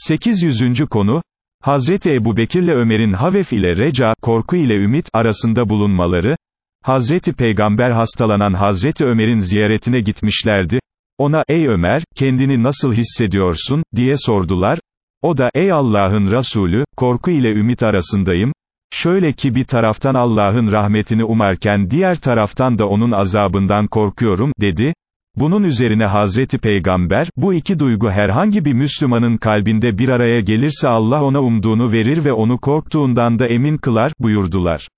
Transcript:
800. konu, Hazreti Ebu Bekirle Ömer'in Havef ile Reca, korku ile ümit, arasında bulunmaları, Hazreti Peygamber hastalanan Hazreti Ömer'in ziyaretine gitmişlerdi, ona, ey Ömer, kendini nasıl hissediyorsun, diye sordular, o da, ey Allah'ın Resulü, korku ile ümit arasındayım, şöyle ki bir taraftan Allah'ın rahmetini umarken diğer taraftan da onun azabından korkuyorum, dedi, bunun üzerine Hazreti Peygamber, bu iki duygu herhangi bir Müslümanın kalbinde bir araya gelirse Allah ona umduğunu verir ve onu korktuğundan da emin kılar, buyurdular.